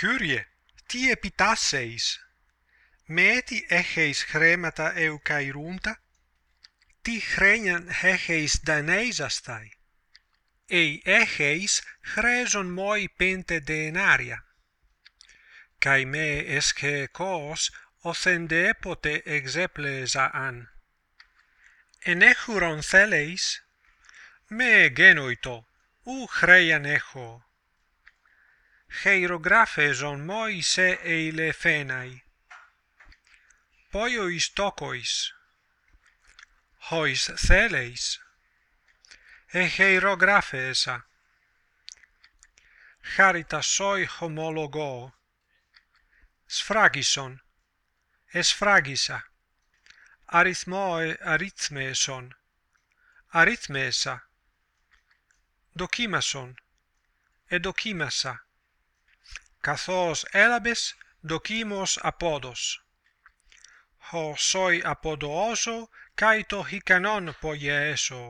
Kyrie, τι επιτάσσεεις, με έτι έχεις χρέματα ευκαϊρούντα, τι χρένιαν έχεις δανέιζασταϊ. Ει έχεις χρέζον μόι πέντε δενάρια. Καί με εσχεκός οθεντέποτε εξέπλεζα αν. Εν έχουρον θέλεις, με genoito, ου χρέιαν έχω χειρογράφεζον Μόησε ειλεφέναι. Πόιος τόκοις, χοις θέλεις, εχειρογράφεσα. Χαριτασόι χομολογώ, σφράγισον, εσφράγισα, αριθμό αριθμέσον, αριθμέσα, δοκίμασον, εδοκίμασα καθώς έλαβες δοκίμος απόδος. Ho soi apodoso, kai to hikanon poieso.